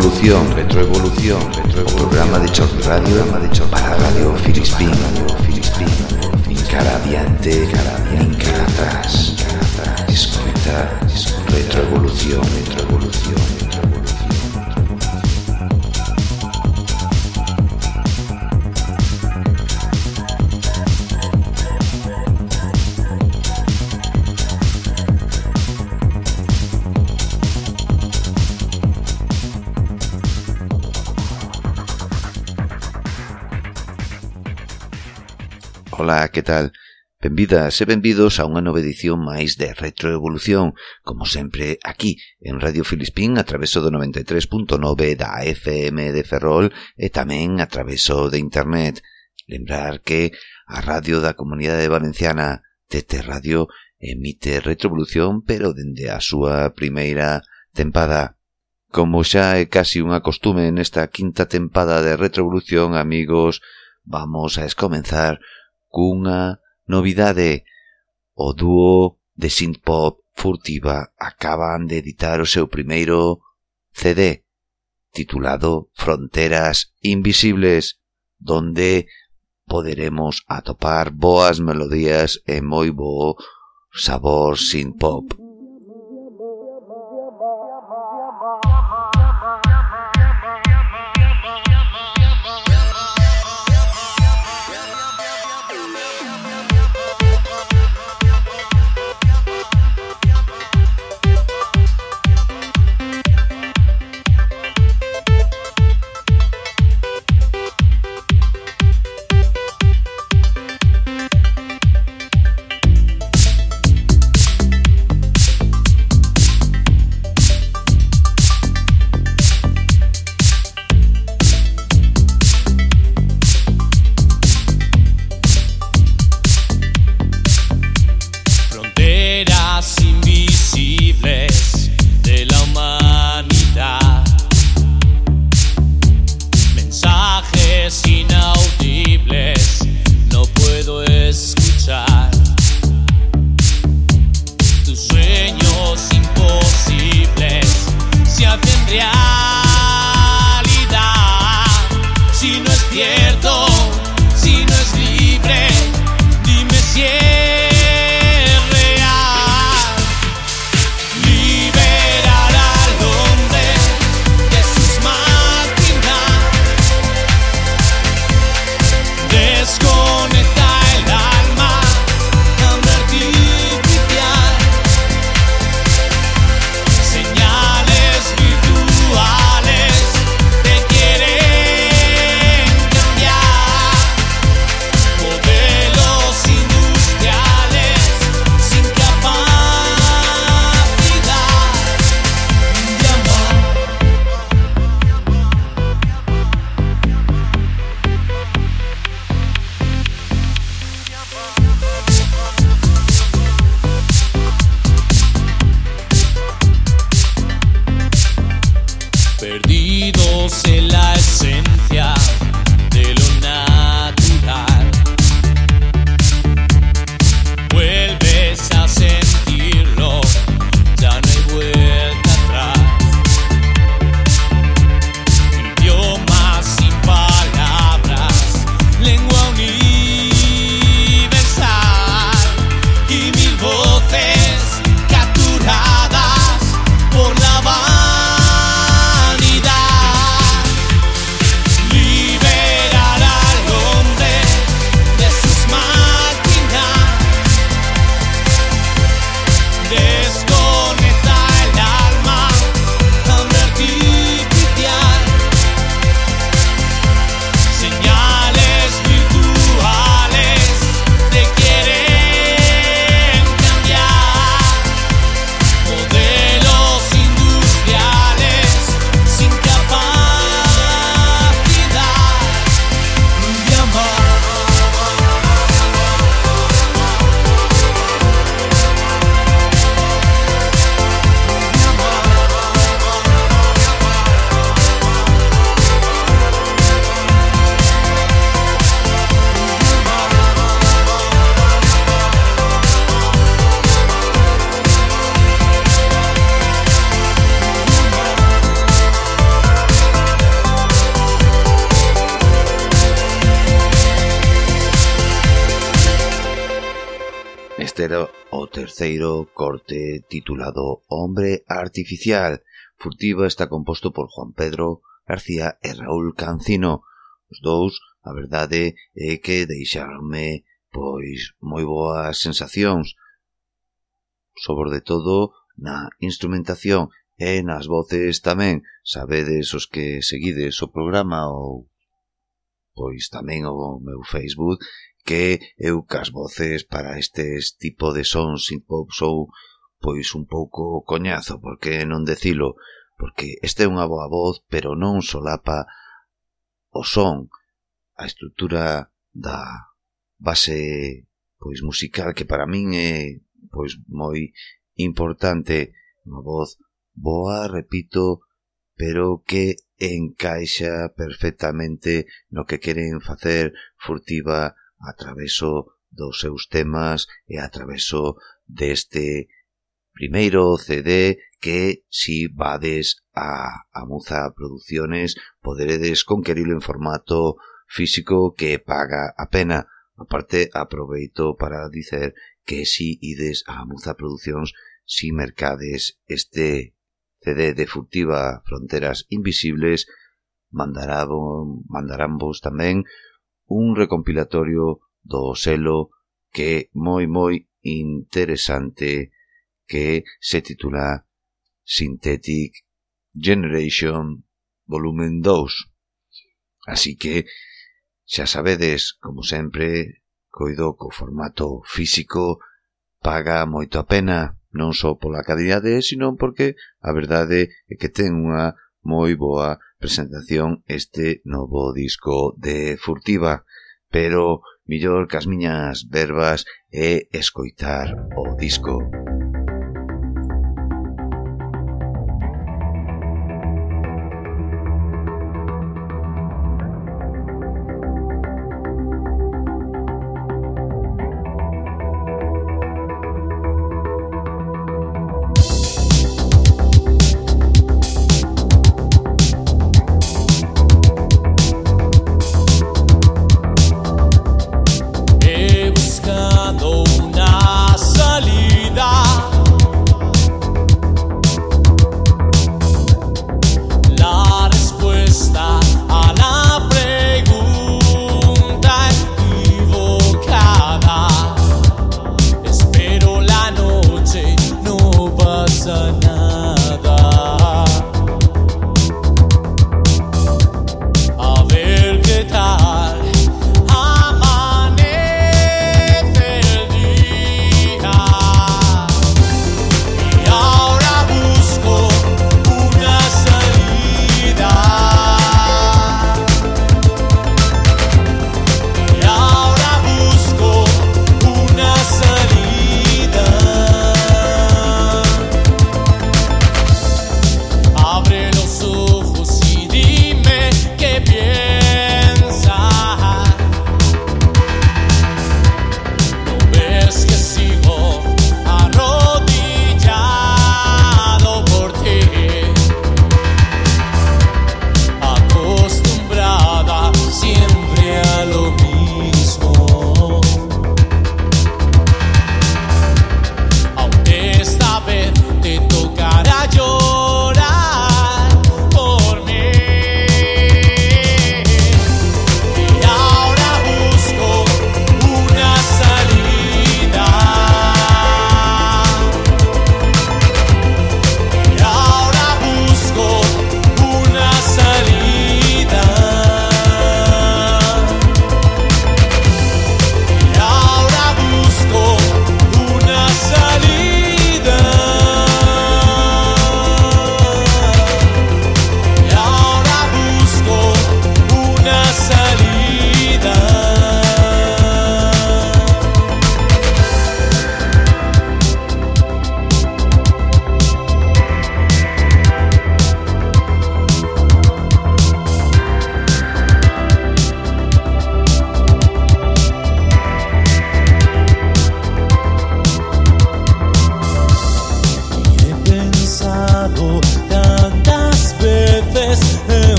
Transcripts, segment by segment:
Retroevolución, retroevolución, retroevolución. programa de Chor Radio, programa de Chor para Radio Filispín, Radio Filispín. Cara adiante, cara adiante, cara atrás, cara atrás. Escuta, retroevolución, retroevolución. tal? Benvidas e benvidos a unha nova edición máis de Retroevolución, como sempre aquí en Radio Filispín a traveso do 93.9 da FM de Ferrol e tamén a traveso de Internet. Lembrar que a radio da Comunidade Valenciana TT Radio emite Retroevolución pero dende a súa primeira tempada. Como xa é casi unha costume nesta quinta tempada de Retroevolución, amigos, vamos a escomenzar cunha novidade. O dúo de synthpop Furtiva acaban de editar o seu primeiro CD titulado Fronteras Invisibles, donde poderemos atopar boas melodías e moi bo sabor synthpop. era o terceiro corte titulado Hombre Artificial. Furtiva está composto por Juan Pedro García e Raúl Cancino. Os dous, a verdade, é que deixaronme pois moi boas sensacións. Sobre de todo na instrumentación e nas voces tamén. Sabedes os que seguides o programa ou pois tamén o meu Facebook que eu cas voces para estes tipo de sons sin pop sou pois un pouco coñazo, porque non decilo, porque este é unha boa voz, pero non solapa o son, a estrutura da base pois musical que para min é pois moi importante, unha voz boa, repito, pero que encaixa perfectamente no que queren facer furtiva a traveso dos seus temas e a traveso deste primeiro CD que si vades a Amuza Producciones poderedes conquerilo en formato físico que paga a pena. Aparte, aproveito para dicer que si ides a Amuza Produccións si mercades este CD de Furtiva Fronteras Invisibles mandarán, mandarán vos tamén un recompilatorio do selo que é moi moi interesante que se titula Synthetic Generation volumen 2. Así que, xa sabedes, como sempre, coido co formato físico paga moito a pena, non só pola calidade, sino porque a verdade é que ten unha moi boa presentación este novo disco de Furtiva, pero millor que as miñas verbas é escoitar o disco.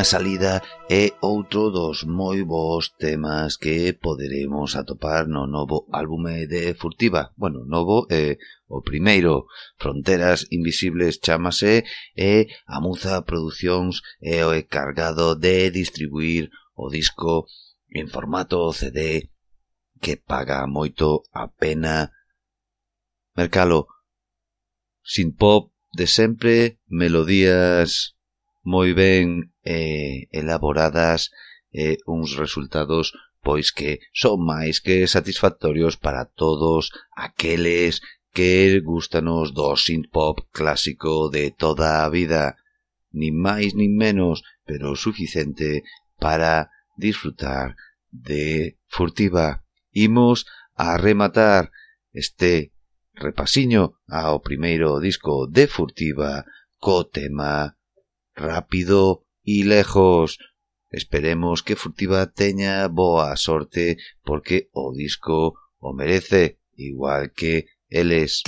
na salida é outro dos moi bons temas que poderemos atopar no novo álbume de Furtiva. Bueno, novo é eh, o primeiro. Fronteras Invisibles chamase e a Muza Producións é o encargado de distribuir o disco en formato CD que paga moito a pena mercalo. Sin pop de sempre, melodías moi ben eh, elaboradas eh, uns resultados pois que son máis que satisfactorios para todos aqueles que gustanos do synth-pop clásico de toda a vida, ni máis ni menos, pero suficiente para disfrutar de furtiva. Imos a rematar este repasiño ao primeiro disco de furtiva co tema rápido y lejos. Esperemos que Furtiva teña boa sorte porque o disco o merece, igual que eles.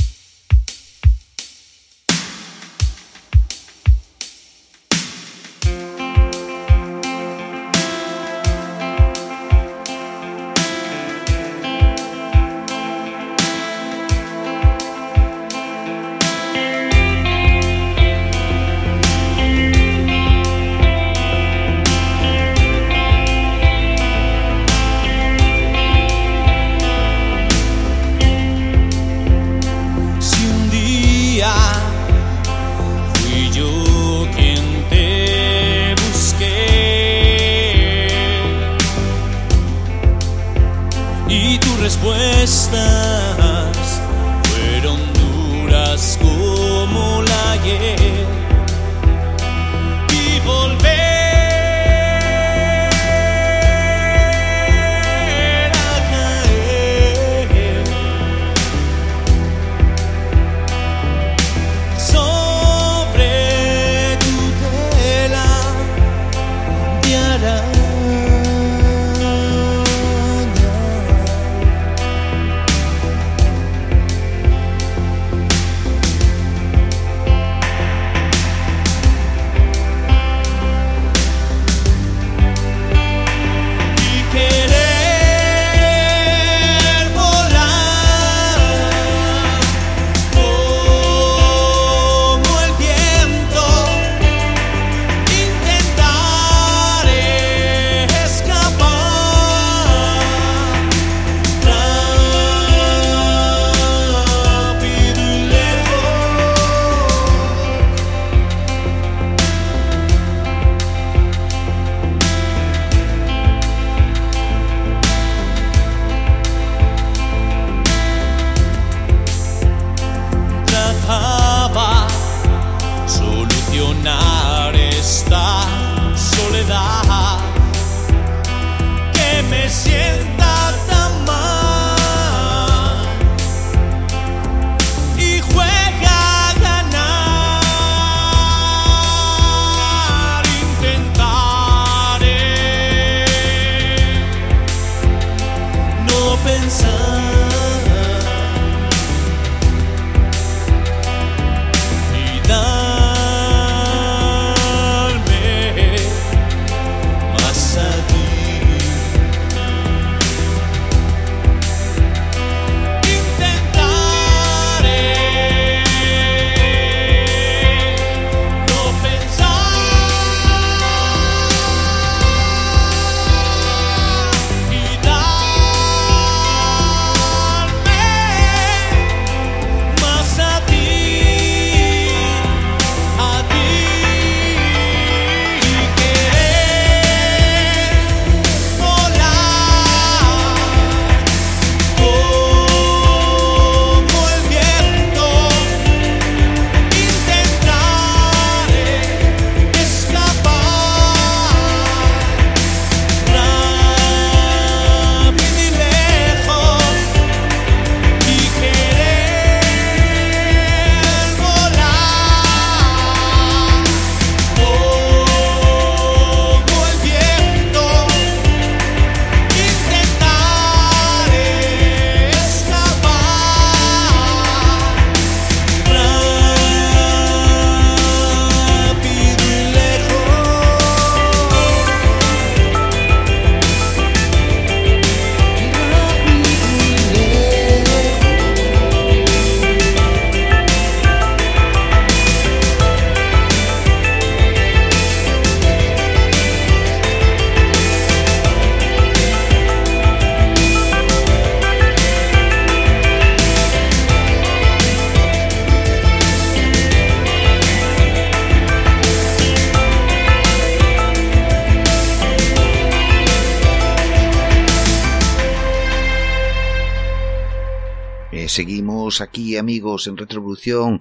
Seguimos aquí, amigos, en Retrovolución,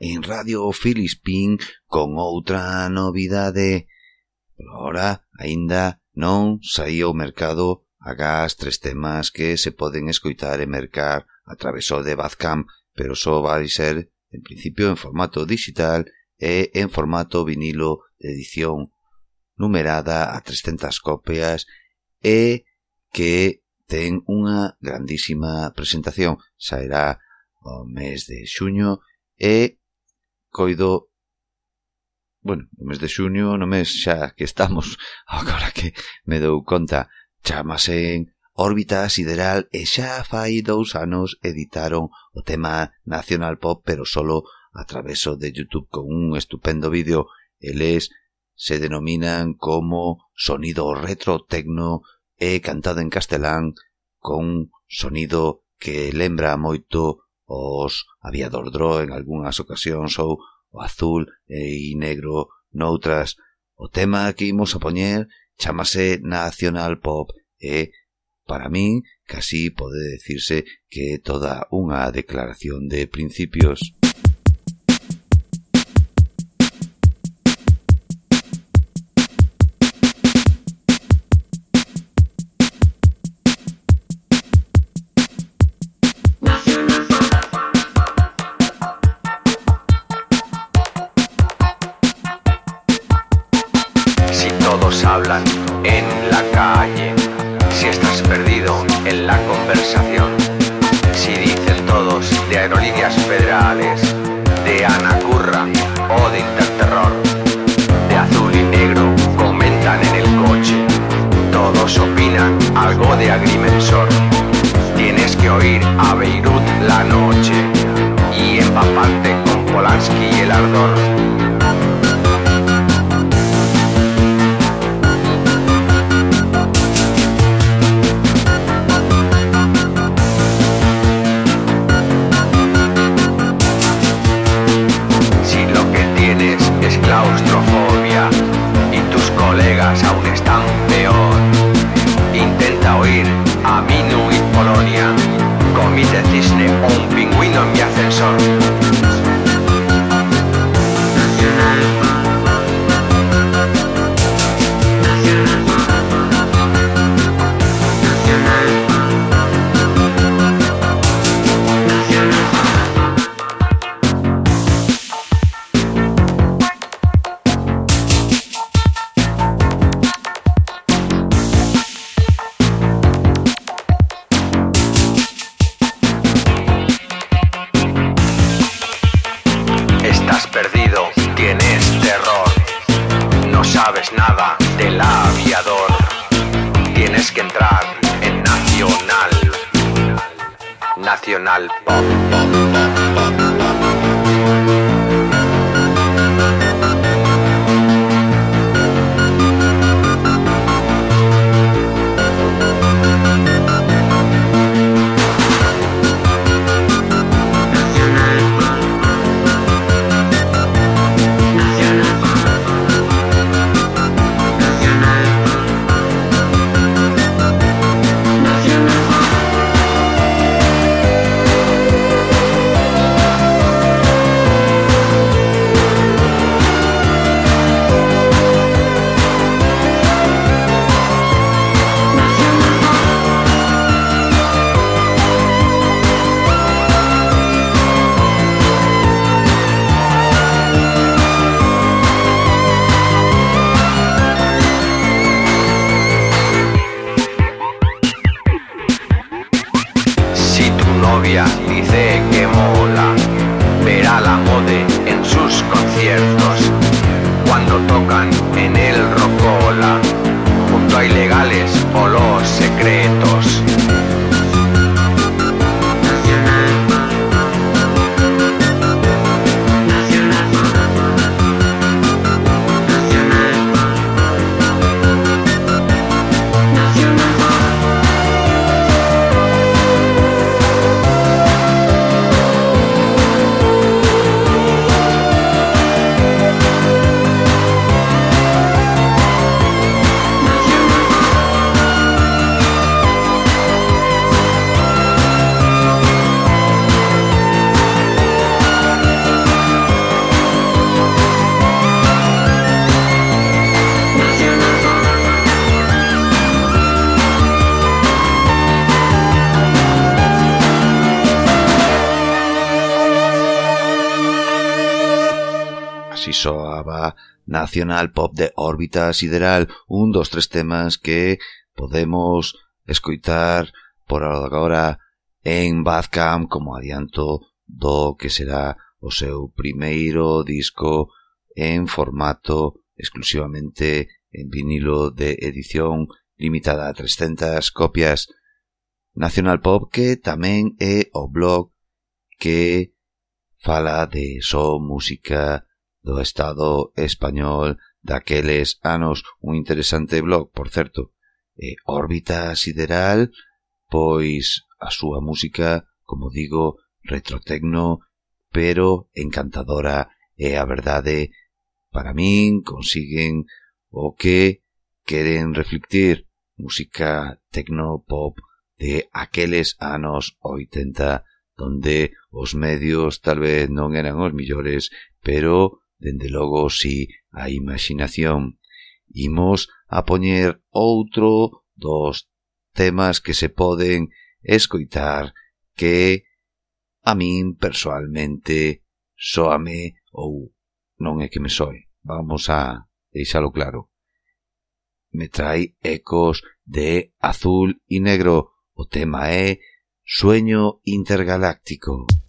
en Radio Filispín, con outra novidade. Por ahora, aínda non saía ao mercado agás tres temas que se poden escoitar e mercar a través de Bazcam, pero só vai ser, en principio, en formato digital e en formato vinilo de edición numerada a 300 copias e que ten unha grandísima presentación. Saerá o mes de xuño e coido bueno, no mes de xuño, no mes xa que estamos, agora que me dou conta, chamase en Órbita Sideral e xa fai dous anos editaron o tema Nacional Pop, pero solo a traveso de YouTube con un estupendo vídeo. Eles se denominan como sonido retro tecno e cantado en castelán con sonido que lembra moito os aviador dro en algunhas ocasións ou o azul e negro noutras. O tema que imos a poñer chamase Nacional Pop e, para min, casi pode decirse que é toda unha declaración de principios. jornada del aviador. Tienes que entrar en Nacional. Nacional Pop, pop, pop, pop. soaba nacional pop de órbita sideral, un dos tres temas que podemos escoitar por agora en Badcamp como adianto do que será o seu primeiro disco en formato exclusivamente en vinilo de edición limitada a 300 copias. Nacional Pop que tamén é o blog que fala de só so música do Estado español daqueles anos, un interesante blog, por certo, e órbita sideral, pois a súa música, como digo, retrotecno, pero encantadora e a verdade, para min, consiguen o que queren reflectir música tecno-pop de aqueles anos 80, donde os medios tal vez non eran os millores, pero Dende logo, si a imaginación imos a poñer outro dos temas que se poden escoitar que a min persoalmente soame ou non é que me soe. Vamos a deixalo claro. Me trai ecos de azul e negro. O tema é Sueño Intergaláctico.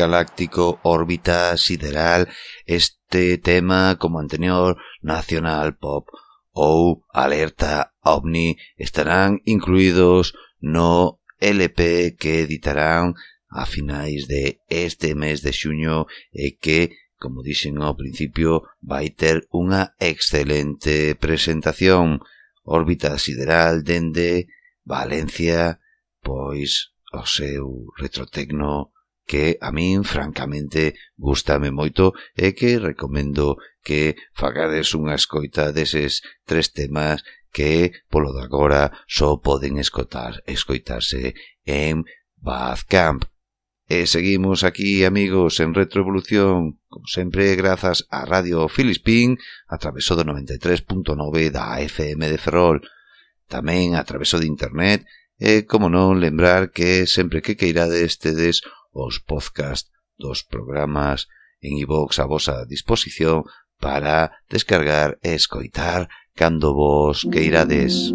Galáctico, Órbita Sideral, este tema como anterior, nacional, Pop ou Alerta OVNI estarán incluídos no LP que editarán a finais de este mes de xuño e que, como dixen ao principio, vai ter unha excelente presentación. Órbita sideral dende Valencia, pois o seu retrotecno que a min francamente gustame moito e que recomendo que fagades unha escoita deses tres temas que polo de agora só poden escotar, escoitarse en Bazcamp. E seguimos aquí, amigos, en Retroevolución, como sempre, grazas a Radio Filispín, a traveso do 93.9 da FM de Ferrol, tamén a traveso de Internet, e, como non, lembrar que sempre que queirades tedes os podcast dos programas en iVoox a vosa disposición para descargar e escoitar cando vos queirades.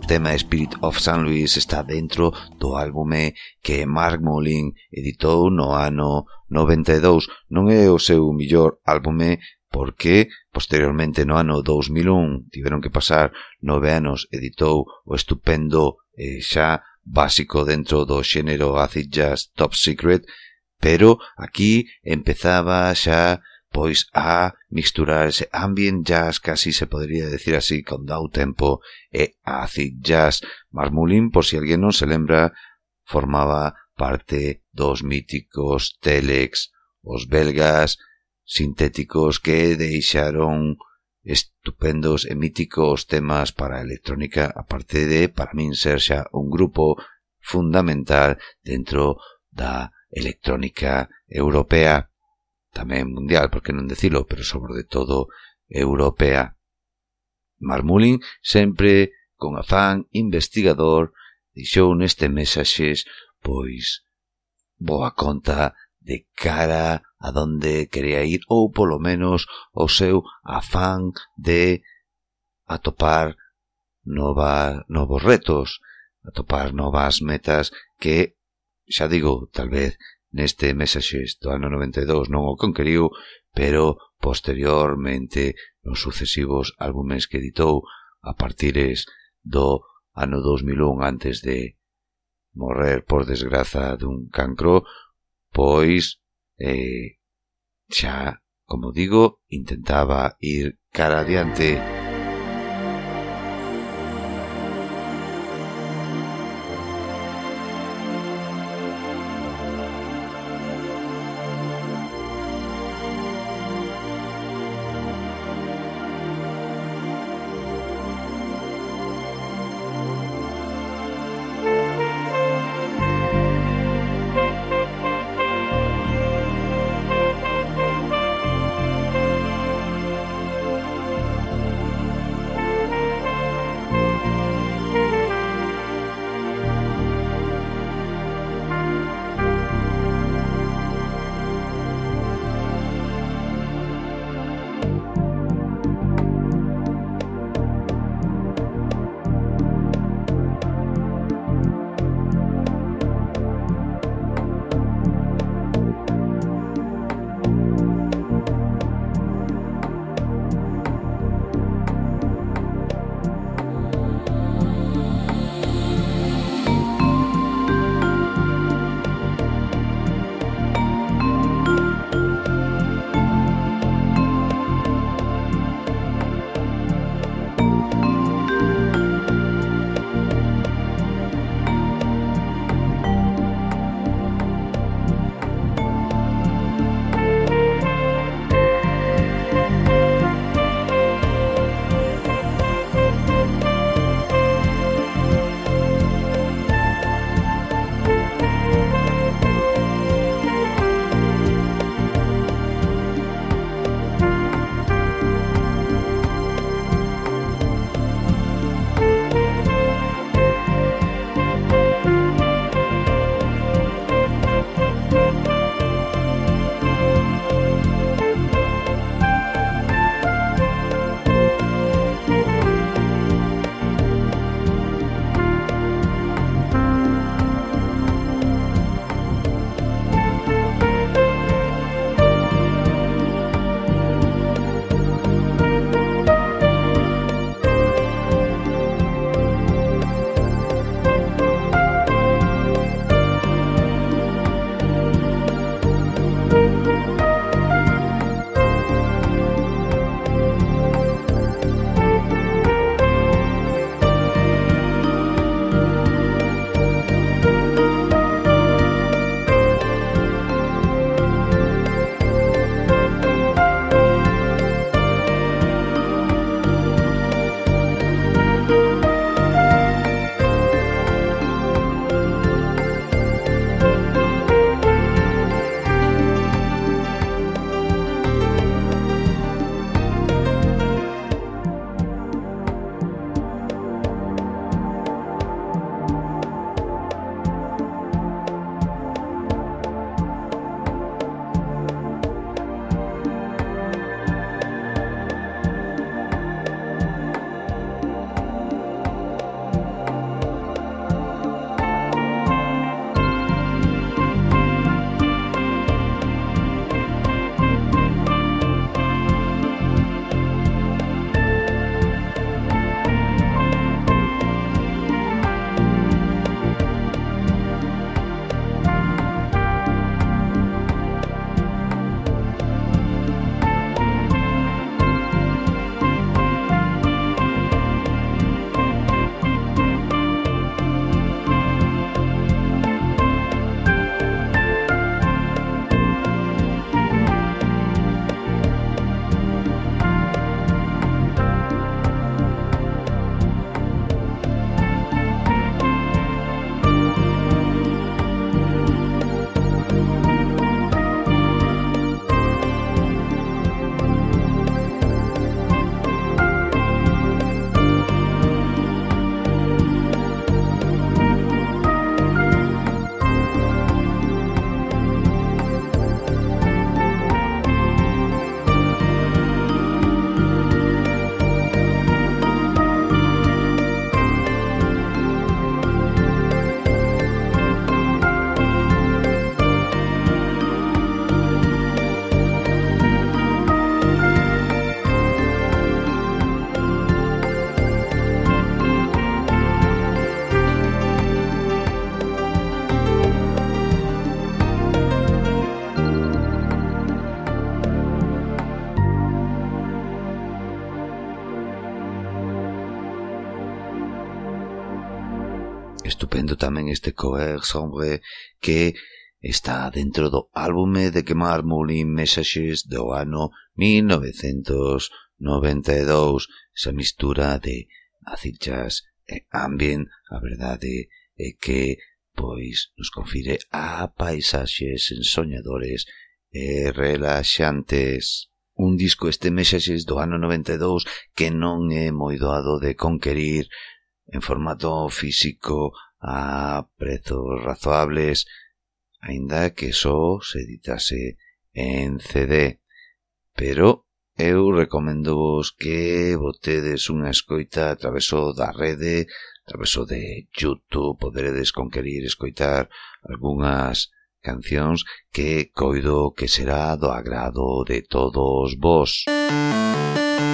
o tema Spirit of St. Louis está dentro do álbume que Mark Molin editou no ano 92. Non é o seu millor álbume porque posteriormente no ano 2001 tiveron que pasar nove anos editou o estupendo eh, xa básico dentro do xénero acid jazz Top Secret pero aquí empezaba xa pois a mixturar ese ambient jazz, casi se podría decir así, con dao tempo, e acid jazz. Marmulin, por si alguén non se lembra, formaba parte dos míticos Telex, os belgas sintéticos que deixaron estupendos e míticos temas para a electrónica, aparte de, para min, ser xa un grupo fundamental dentro da electrónica europea tamén mundial, por que non decilo, pero sobre todo europea. Marmulin, sempre con afán investigador, deixou neste mensaxes, pois, boa conta de cara a donde quería ir, ou polo menos o seu afán de atopar nova, novos retos, atopar novas metas que, xa digo, tal vez Neste Messages do ano 92 non o conqueriu, pero posteriormente nos sucesivos álbumes que editou a partires do ano 2001 antes de morrer por desgraza dun cancro, pois eh, xa, como digo, intentaba ir cara adiante. Alexandre que está dentro do álbume de Quemar Moulin Messages do ano 1992, esa mistura de acid jazz e ambient, a verdade é que pois nos confire a paisaxes ensoñadores e relaxantes. Un disco este Messages do ano 92 que non é moi doado de conquerir en formato físico a prezos razoables, aínda que só se editase en CD. Pero eu recomendo vos que botedes unha escoita a traveso da rede, a traveso de Youtube, poderedes conquerir escoitar algunhas cancións que coido que será do agrado de todos vos. Música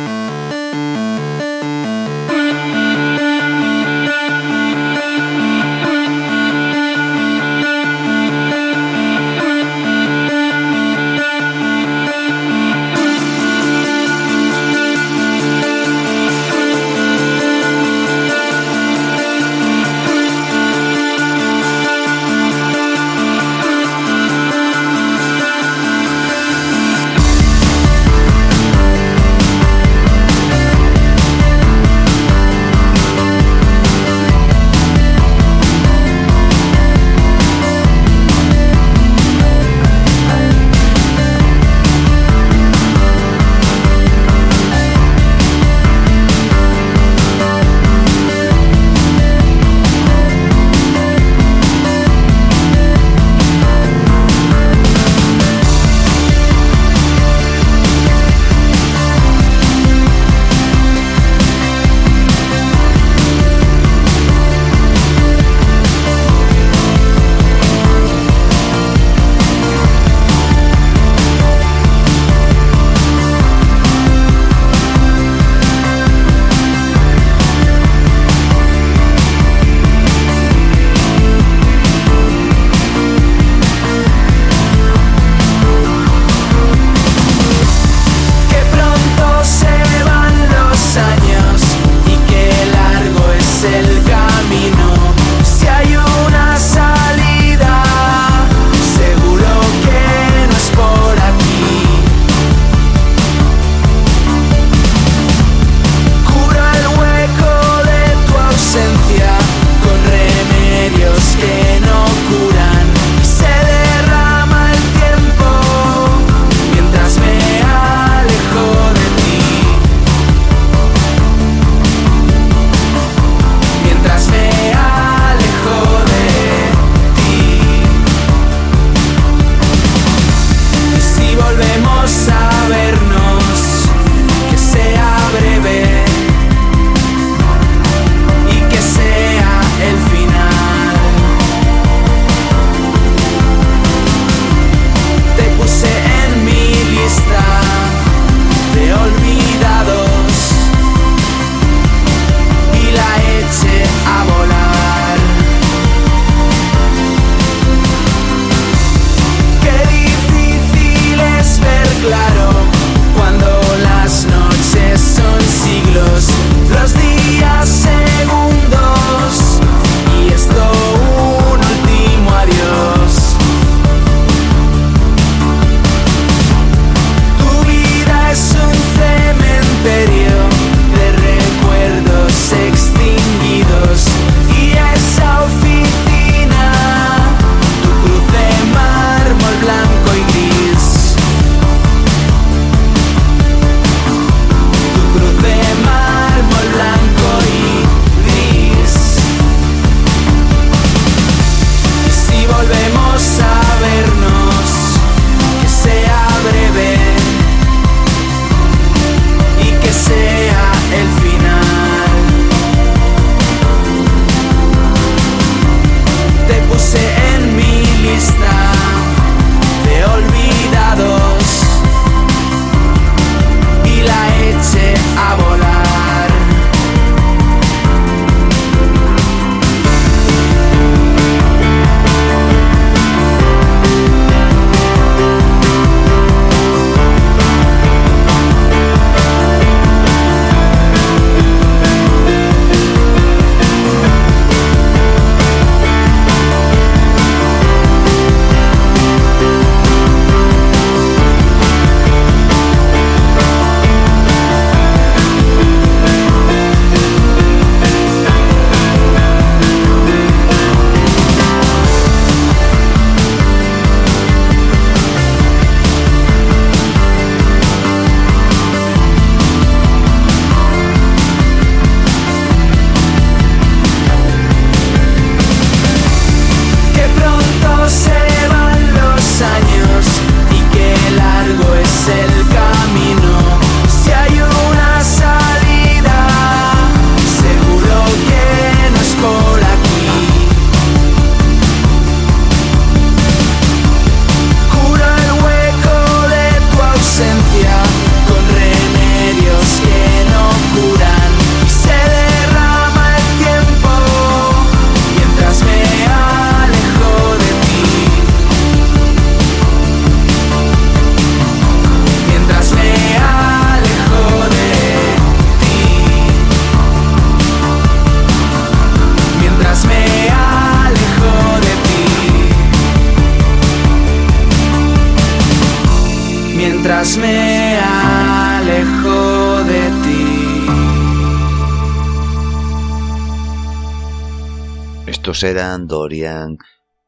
Estos eran Dorian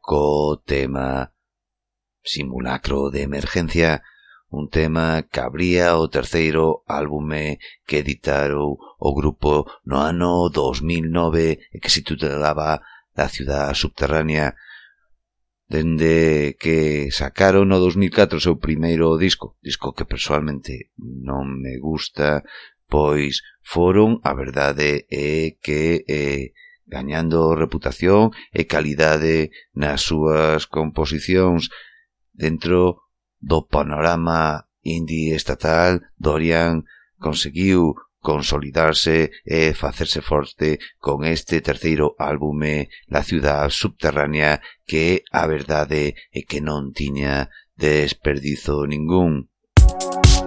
co tema Simulacro de Emergencia, un tema que abría o terceiro álbume que editaron o grupo no ano 2009 e que se titulaba La Ciudad Subterránea, dende que sacaron no 2004 o seu primeiro disco, disco que persoalmente non me gusta, pois foron, a verdade é que eh, gañando reputación e calidade nas súas composicións dentro do panorama indie estatal Dorian conseguiu consolidarse e facerse forte con este terceiro álbume La ciudad subterránea que a verdade é que non tiña desperdizo ningún. Música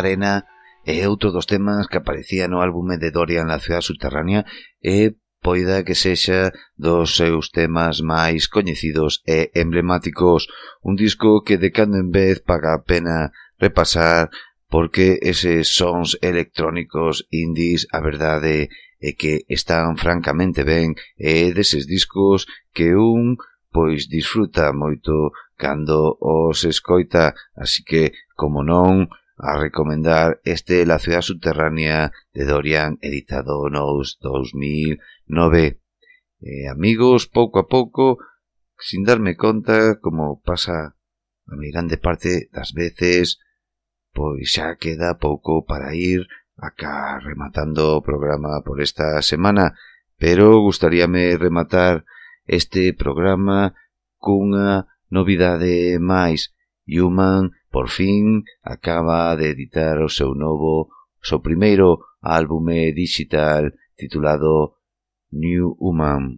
arena é outro dos temas que aparecía no álbume de Dorian na ciudad subterránea e poida que sexa dos seus temas máis coñecidos e emblemáticos. Un disco que de cando en vez paga a pena repasar porque eses sons electrónicos indies a verdade é que están francamente ben e deses discos que un pois disfruta moito cando os escoita, así que, como non, a recomendar este La ciudad subterránea de Dorian editado nos 2009. Eh, amigos, pouco a pouco, sin darme conta como pasa a mi grande parte das veces, pois xa queda pouco para ir acá rematando o programa por esta semana, pero gustaríame rematar este programa cunha novidade máis. Human Por fin acaba de editar o seu novo, o seu primeiro álbume digital titulado New Human.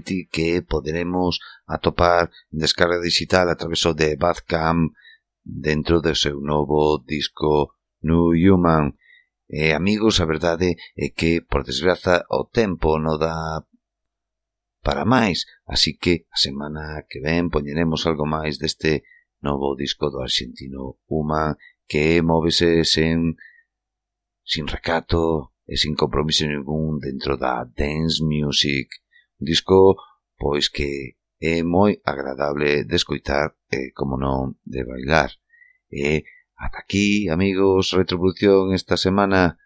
Community que poderemos atopar en descarga digital a través de Badcamp dentro do seu novo disco New Human. E, amigos, a verdade é que, por desgraza, o tempo non dá para máis, así que a semana que ven poñeremos algo máis deste novo disco do argentino Human que móvese sen, sin recato e sin compromiso ningún dentro da dance music disco pois que é moi agradable de escoitar e, como non, de bailar. E ata aquí, amigos, retrovolución esta semana.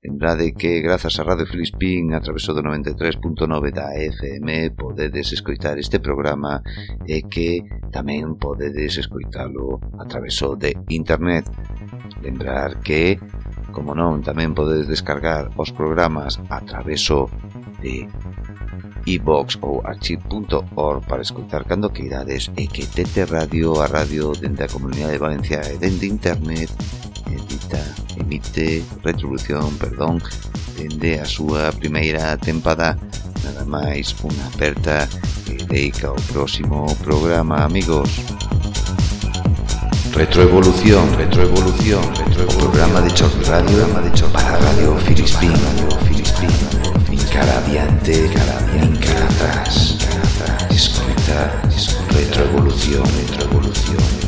Lembrade que grazas a Radio Filispín a través do 93.9 da FM podedes escoitar este programa e que tamén podedes escoitalo a través de internet. Lembrar que, como non, tamén podedes descargar os programas a través de iVox ou archive.org para escoitar cando queirades e que Tete Radio a radio dende a Comunidade de Valencia e dende Internet edita, emite retribución, perdón, dende a súa primeira tempada nada máis unha aperta e deica ao próximo programa, amigos. Retroevolución, retroevolución, retroevolución. Programa de Choc Radio, programa de Choc para Radio Filispín, Radio Filispín cara adiante, cara nin cara atrás. Escoita, retroevolución, retroevolución.